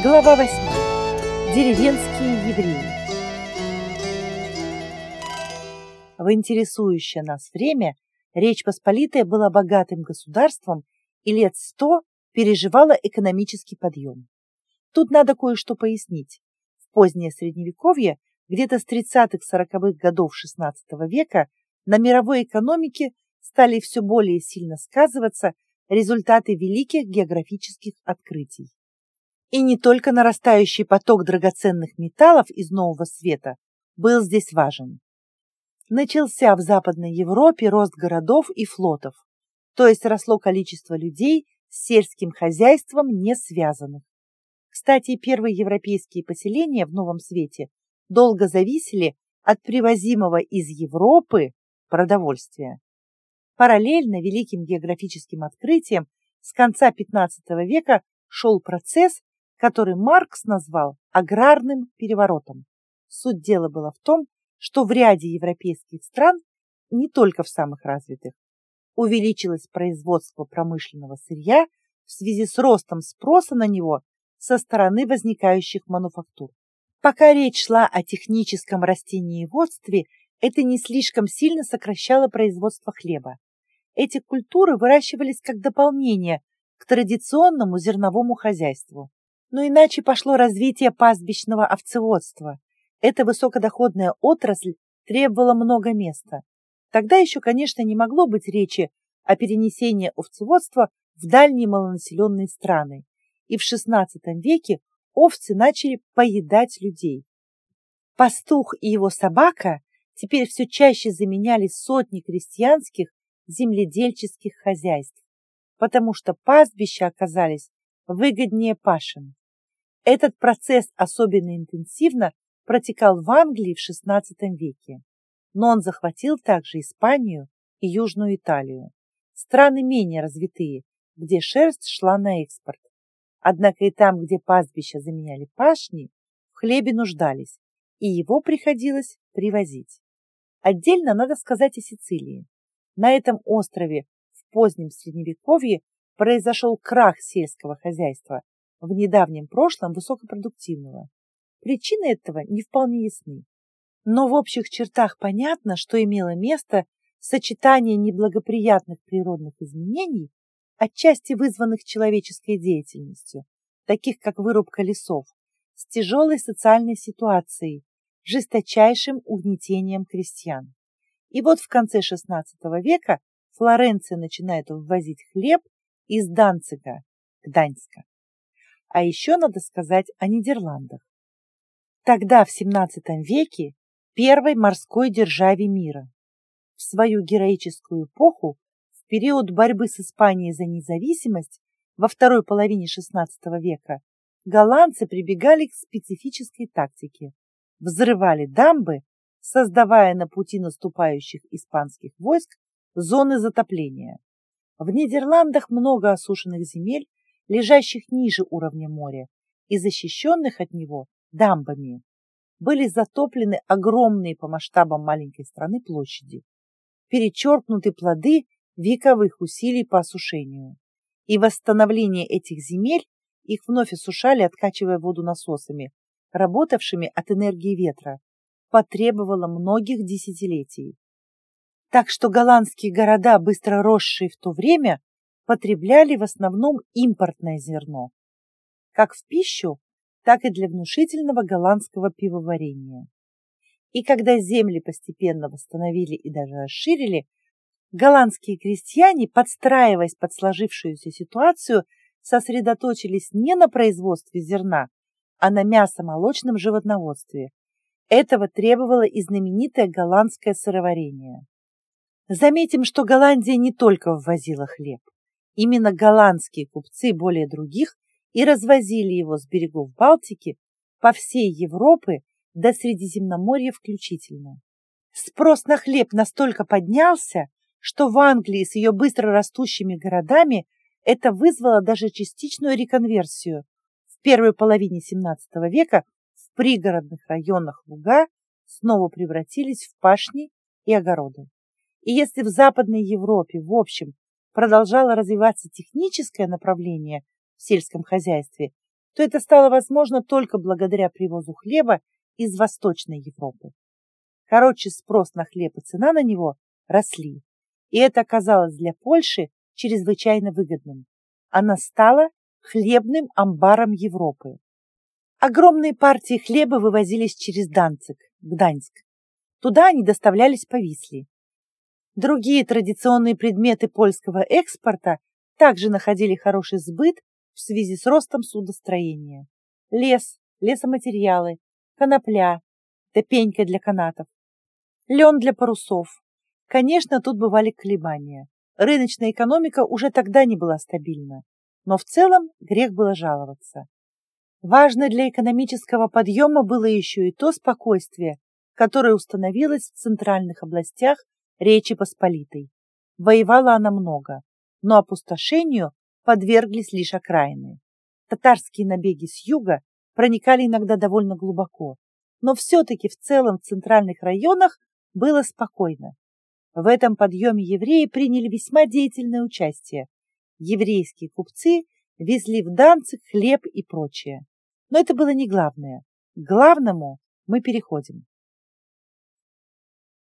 Глава 8. Деревенские евреи. В интересующее нас время Речь Посполитая была богатым государством и лет сто переживала экономический подъем. Тут надо кое-что пояснить. В позднее Средневековье, где-то с 30-40-х годов XVI века, на мировой экономике стали все более сильно сказываться результаты великих географических открытий. И не только нарастающий поток драгоценных металлов из Нового Света был здесь важен. Начался в Западной Европе рост городов и флотов, то есть росло количество людей с сельским хозяйством не связанных. Кстати, первые европейские поселения в Новом Свете долго зависели от привозимого из Европы продовольствия. Параллельно великим географическим открытиям с конца XV века шел процесс, который Маркс назвал аграрным переворотом. Суть дела была в том, что в ряде европейских стран, не только в самых развитых, увеличилось производство промышленного сырья в связи с ростом спроса на него со стороны возникающих мануфактур. Пока речь шла о техническом растениеводстве, это не слишком сильно сокращало производство хлеба. Эти культуры выращивались как дополнение к традиционному зерновому хозяйству. Но иначе пошло развитие пастбищного овцеводства. Эта высокодоходная отрасль требовала много места. Тогда еще, конечно, не могло быть речи о перенесении овцеводства в дальние малонаселенные страны. И в XVI веке овцы начали поедать людей. Пастух и его собака теперь все чаще заменяли сотни крестьянских земледельческих хозяйств, потому что пастбища оказались выгоднее пашин. Этот процесс особенно интенсивно протекал в Англии в XVI веке, но он захватил также Испанию и Южную Италию, страны менее развитые, где шерсть шла на экспорт. Однако и там, где пастбища заменяли пашни, в хлебе нуждались, и его приходилось привозить. Отдельно надо сказать о Сицилии. На этом острове в позднем Средневековье произошел крах сельского хозяйства, в недавнем прошлом высокопродуктивного. Причины этого не вполне ясны. Но в общих чертах понятно, что имело место сочетание неблагоприятных природных изменений, отчасти вызванных человеческой деятельностью, таких как вырубка лесов, с тяжелой социальной ситуацией, жесточайшим угнетением крестьян. И вот в конце XVI века Флоренция начинает ввозить хлеб из Данцига, Гданьска. А еще надо сказать о Нидерландах. Тогда, в XVII веке, первой морской державе мира. В свою героическую эпоху, в период борьбы с Испанией за независимость, во второй половине XVI века, голландцы прибегали к специфической тактике. Взрывали дамбы, создавая на пути наступающих испанских войск зоны затопления. В Нидерландах много осушенных земель, лежащих ниже уровня моря и защищенных от него дамбами. Были затоплены огромные по масштабам маленькой страны площади, перечеркнуты плоды вековых усилий по осушению. И восстановление этих земель их вновь осушали, откачивая воду насосами, работавшими от энергии ветра, потребовало многих десятилетий. Так что голландские города, быстро росшие в то время, потребляли в основном импортное зерно. Как в пищу, так и для внушительного голландского пивоварения. И когда земли постепенно восстановили и даже расширили, голландские крестьяне, подстраиваясь под сложившуюся ситуацию, сосредоточились не на производстве зерна, а на мясо-молочном животноводстве. Этого требовало и знаменитое голландское сыроварение. Заметим, что Голландия не только ввозила хлеб. Именно голландские купцы более других и развозили его с берегов Балтики по всей Европе до Средиземноморья включительно. Спрос на хлеб настолько поднялся, что в Англии с ее быстро растущими городами это вызвало даже частичную реконверсию. В первой половине XVII века в пригородных районах луга снова превратились в пашни и огороды. И если в Западной Европе, в общем, продолжало развиваться техническое направление в сельском хозяйстве, то это стало возможно только благодаря привозу хлеба из Восточной Европы. Короче, спрос на хлеб и цена на него росли, и это оказалось для Польши чрезвычайно выгодным. Она стала хлебным амбаром Европы. Огромные партии хлеба вывозились через Данцик, Гданьск. Туда они доставлялись по Висле. Другие традиционные предметы польского экспорта также находили хороший сбыт в связи с ростом судостроения. Лес, лесоматериалы, конопля, топенька для канатов, лен для парусов. Конечно, тут бывали колебания. Рыночная экономика уже тогда не была стабильна, но в целом грех было жаловаться. Важно для экономического подъема было еще и то спокойствие, которое установилось в центральных областях Речи Посполитой. Воевала она много, но опустошению подверглись лишь окраины. Татарские набеги с юга проникали иногда довольно глубоко, но все-таки в целом в центральных районах было спокойно. В этом подъеме евреи приняли весьма деятельное участие. Еврейские купцы везли в Данцик хлеб и прочее. Но это было не главное. К главному мы переходим.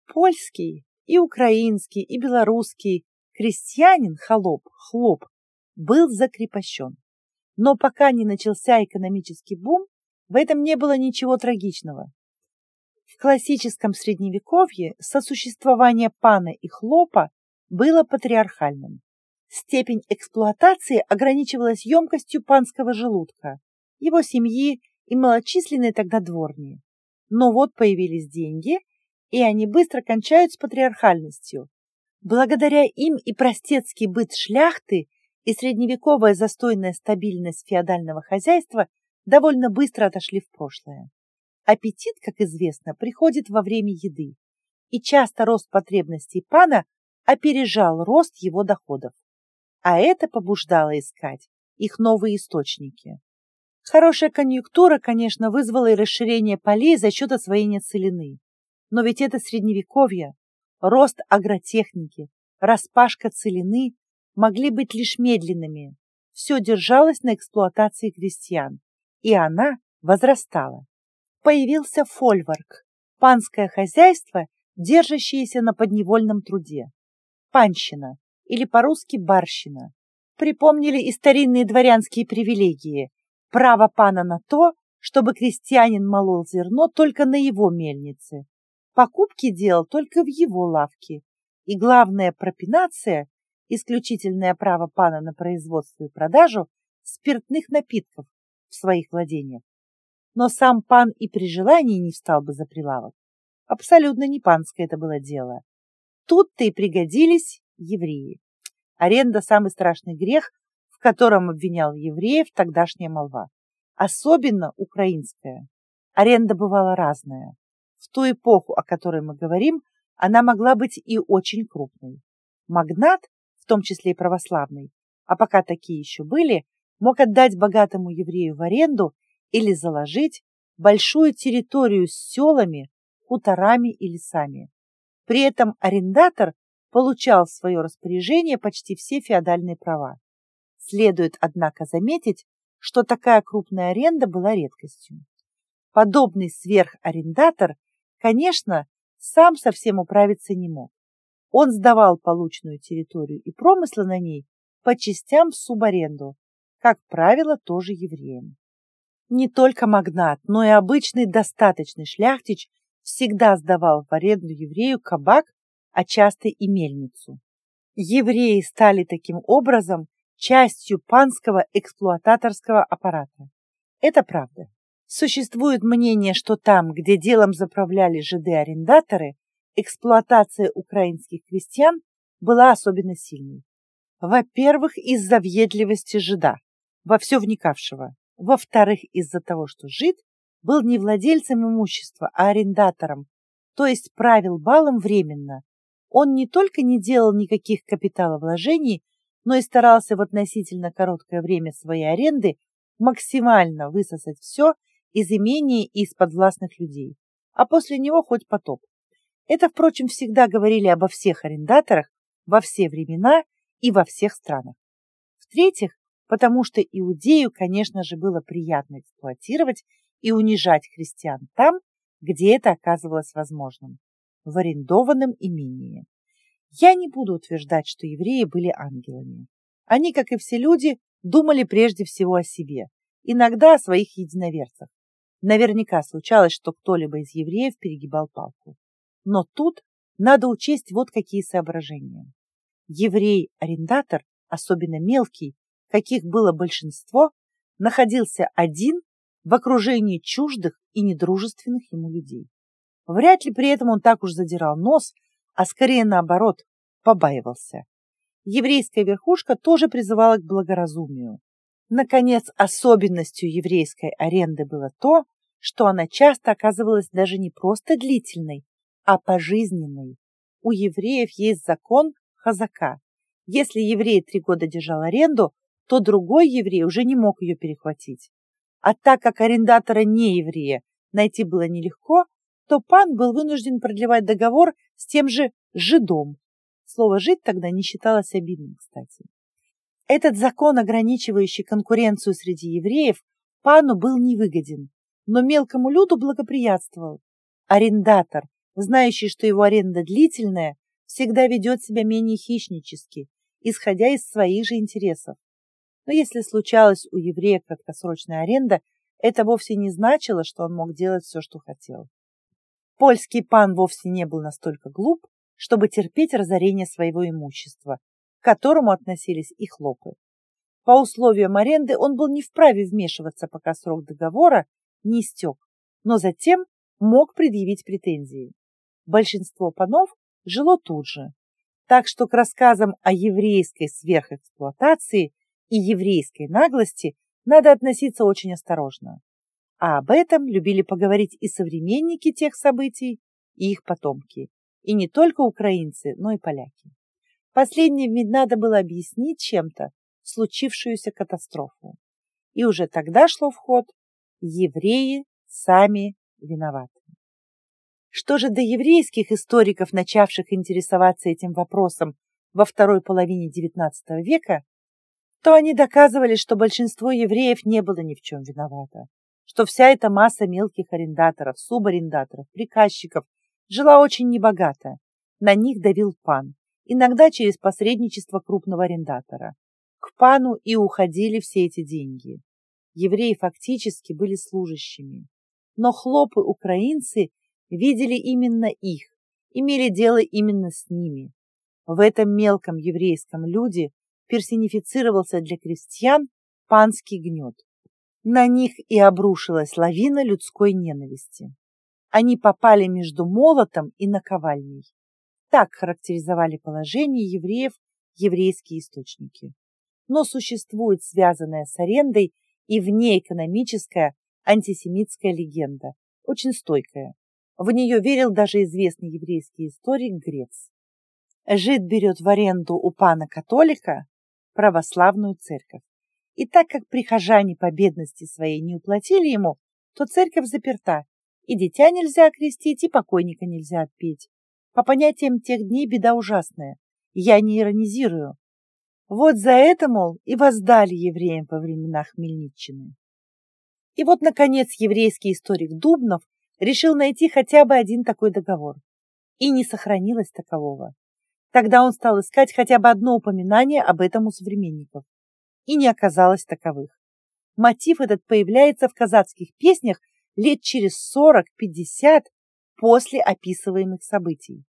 Польский и украинский, и белорусский крестьянин, холоп, хлоп, был закрепощен. Но пока не начался экономический бум, в этом не было ничего трагичного. В классическом средневековье сосуществование пана и хлопа было патриархальным. Степень эксплуатации ограничивалась емкостью панского желудка, его семьи и малочисленные тогда дворни. Но вот появились деньги, и они быстро кончают с патриархальностью. Благодаря им и простецкий быт шляхты, и средневековая застойная стабильность феодального хозяйства довольно быстро отошли в прошлое. Аппетит, как известно, приходит во время еды, и часто рост потребностей пана опережал рост его доходов. А это побуждало искать их новые источники. Хорошая конъюнктура, конечно, вызвала и расширение полей за счет освоения целины. Но ведь это средневековье, рост агротехники, распашка целины могли быть лишь медленными. Все держалось на эксплуатации крестьян, и она возрастала. Появился фольварк, панское хозяйство, держащееся на подневольном труде. Панщина, или по-русски барщина. Припомнили и старинные дворянские привилегии, право пана на то, чтобы крестьянин молол зерно только на его мельнице, покупки делал только в его лавке, и главная пропинация, исключительное право пана на производство и продажу спиртных напитков в своих владениях. Но сам пан и при желании не встал бы за прилавок. Абсолютно не панское это было дело. Тут-то и пригодились евреи. Аренда – самый страшный грех, в котором обвинял евреев тогдашняя молва. Особенно украинская. Аренда бывала разная. В ту эпоху, о которой мы говорим, она могла быть и очень крупной. Магнат, в том числе и православный, а пока такие еще были, мог отдать богатому еврею в аренду или заложить большую территорию с селами, хуторами и лесами. При этом арендатор получал в свое распоряжение почти все феодальные права. Следует, однако, заметить, что такая крупная аренда была редкостью. Подобный сверхарендатор Конечно, сам совсем управиться не мог. Он сдавал полученную территорию и промыслы на ней по частям в субаренду, как правило, тоже евреям. Не только магнат, но и обычный достаточный шляхтич всегда сдавал в аренду еврею кабак, а часто и мельницу. Евреи стали таким образом частью панского эксплуататорского аппарата. Это правда. Существует мнение, что там, где делом заправляли жиды-арендаторы, эксплуатация украинских крестьян была особенно сильной. Во-первых, из-за въедливости жида, во все вникавшего. Во-вторых, из-за того, что жид был не владельцем имущества, а арендатором, то есть правил балом временно. Он не только не делал никаких капиталовложений, но и старался в относительно короткое время своей аренды максимально высосать все из имений и из подвластных людей, а после него хоть потоп. Это, впрочем, всегда говорили обо всех арендаторах во все времена и во всех странах. В-третьих, потому что иудею, конечно же, было приятно эксплуатировать и унижать христиан там, где это оказывалось возможным, в арендованном имении. Я не буду утверждать, что евреи были ангелами. Они, как и все люди, думали прежде всего о себе, иногда о своих единоверцах. Наверняка случалось, что кто-либо из евреев перегибал палку. Но тут надо учесть вот какие соображения. Еврей-арендатор, особенно мелкий, каких было большинство, находился один в окружении чуждых и недружественных ему людей. Вряд ли при этом он так уж задирал нос, а скорее наоборот, побаивался. Еврейская верхушка тоже призывала к благоразумию. Наконец, особенностью еврейской аренды было то, что она часто оказывалась даже не просто длительной, а пожизненной. У евреев есть закон хазака. Если еврей три года держал аренду, то другой еврей уже не мог ее перехватить. А так как арендатора не еврея найти было нелегко, то пан был вынужден продлевать договор с тем же жидом. Слово «жид» тогда не считалось обидным, кстати. Этот закон, ограничивающий конкуренцию среди евреев, пану был невыгоден, но мелкому люду благоприятствовал. Арендатор, знающий, что его аренда длительная, всегда ведет себя менее хищнически, исходя из своих же интересов. Но если случалась у еврея краткосрочная аренда, это вовсе не значило, что он мог делать все, что хотел. Польский пан вовсе не был настолько глуп, чтобы терпеть разорение своего имущества, которому относились и хлопы. По условиям аренды он был не вправе вмешиваться, пока срок договора не истек, но затем мог предъявить претензии. Большинство панов жило тут же, так что к рассказам о еврейской сверхэксплуатации и еврейской наглости надо относиться очень осторожно. А об этом любили поговорить и современники тех событий, и их потомки, и не только украинцы, но и поляки. Последним ведь надо было объяснить чем-то случившуюся катастрофу. И уже тогда шло в ход «Евреи сами виноваты». Что же до еврейских историков, начавших интересоваться этим вопросом во второй половине XIX века, то они доказывали, что большинство евреев не было ни в чем виновато, что вся эта масса мелких арендаторов, субарендаторов, приказчиков жила очень небогато, на них давил пан, иногда через посредничество крупного арендатора. К пану и уходили все эти деньги. Евреи фактически были служащими. Но хлопы-украинцы видели именно их, имели дело именно с ними. В этом мелком еврейском люде персонифицировался для крестьян панский гнет. На них и обрушилась лавина людской ненависти. Они попали между молотом и наковальней. Так характеризовали положение евреев еврейские источники. Но существует связанная с арендой и внеэкономическая антисемитская легенда, очень стойкая. В нее верил даже известный еврейский историк Грец. Жид берет в аренду у пана-католика православную церковь. И так как прихожане по бедности своей не уплатили ему, то церковь заперта, и дитя нельзя окрестить, и покойника нельзя отпеть. По понятиям тех дней беда ужасная. Я не иронизирую. Вот за это, мол, и воздали евреям по времена Хмельниччины. И вот, наконец, еврейский историк Дубнов решил найти хотя бы один такой договор. И не сохранилось такового. Тогда он стал искать хотя бы одно упоминание об этом у современников. И не оказалось таковых. Мотив этот появляется в казацких песнях лет через 40-50 после описываемых событий.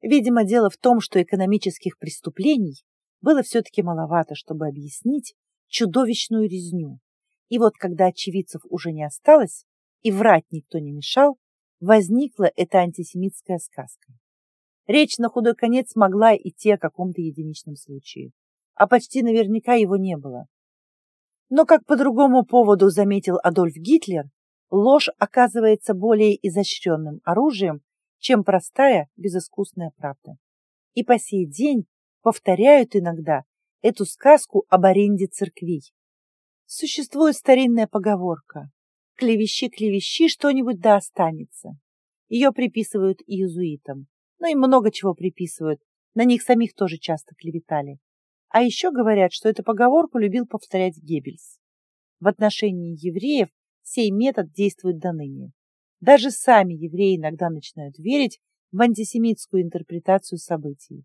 Видимо, дело в том, что экономических преступлений было все-таки маловато, чтобы объяснить чудовищную резню. И вот когда очевидцев уже не осталось, и врать никто не мешал, возникла эта антисемитская сказка. Речь на худой конец могла идти о каком-то единичном случае, а почти наверняка его не было. Но, как по другому поводу заметил Адольф Гитлер, ложь оказывается более изощренным оружием, чем простая, безыскусная правда. И по сей день повторяют иногда эту сказку об аренде церквей. Существует старинная поговорка Клевещи, клевещи, что-нибудь да останется. Ее приписывают иезуитам. Ну и много чего приписывают. На них самих тоже часто клеветали. А еще говорят, что эту поговорку любил повторять Геббельс. В отношении евреев сей метод действует до ныне. Даже сами евреи иногда начинают верить в антисемитскую интерпретацию событий.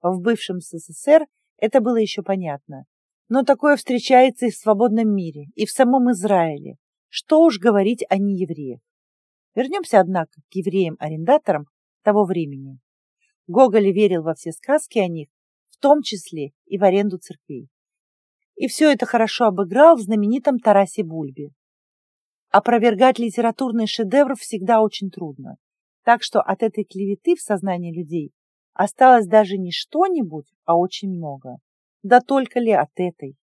В бывшем СССР это было еще понятно. Но такое встречается и в свободном мире, и в самом Израиле. Что уж говорить о неевреях. Вернемся, однако, к евреям-арендаторам того времени. Гоголь верил во все сказки о них, в том числе и в аренду церквей. И все это хорошо обыграл в знаменитом Тарасе Бульбе. Опровергать литературный шедевр всегда очень трудно. Так что от этой клеветы в сознании людей осталось даже не что-нибудь, а очень много. Да только ли от этой?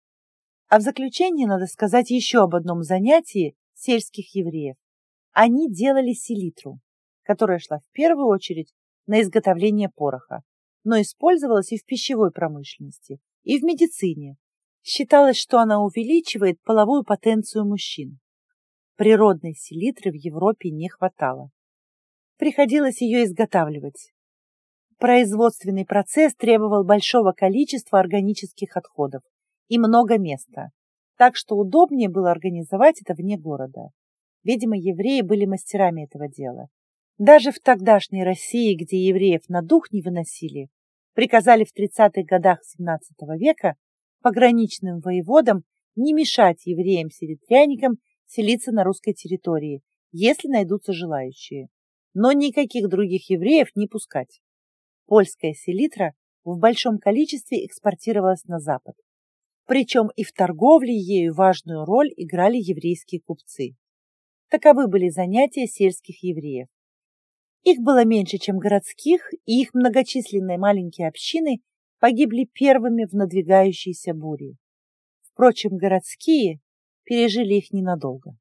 А в заключение надо сказать еще об одном занятии сельских евреев. Они делали селитру, которая шла в первую очередь на изготовление пороха, но использовалась и в пищевой промышленности, и в медицине. Считалось, что она увеличивает половую потенцию мужчин. Природной селитры в Европе не хватало. Приходилось ее изготавливать. Производственный процесс требовал большого количества органических отходов и много места, так что удобнее было организовать это вне города. Видимо, евреи были мастерами этого дела. Даже в тогдашней России, где евреев на дух не выносили, приказали в 30-х годах XVII века пограничным воеводам не мешать евреям-селитряникам селиться на русской территории, если найдутся желающие, но никаких других евреев не пускать. Польская селитра в большом количестве экспортировалась на Запад. Причем и в торговле ею важную роль играли еврейские купцы. Таковы были занятия сельских евреев. Их было меньше, чем городских, и их многочисленные маленькие общины погибли первыми в надвигающейся буре. Впрочем, городские пережили их ненадолго.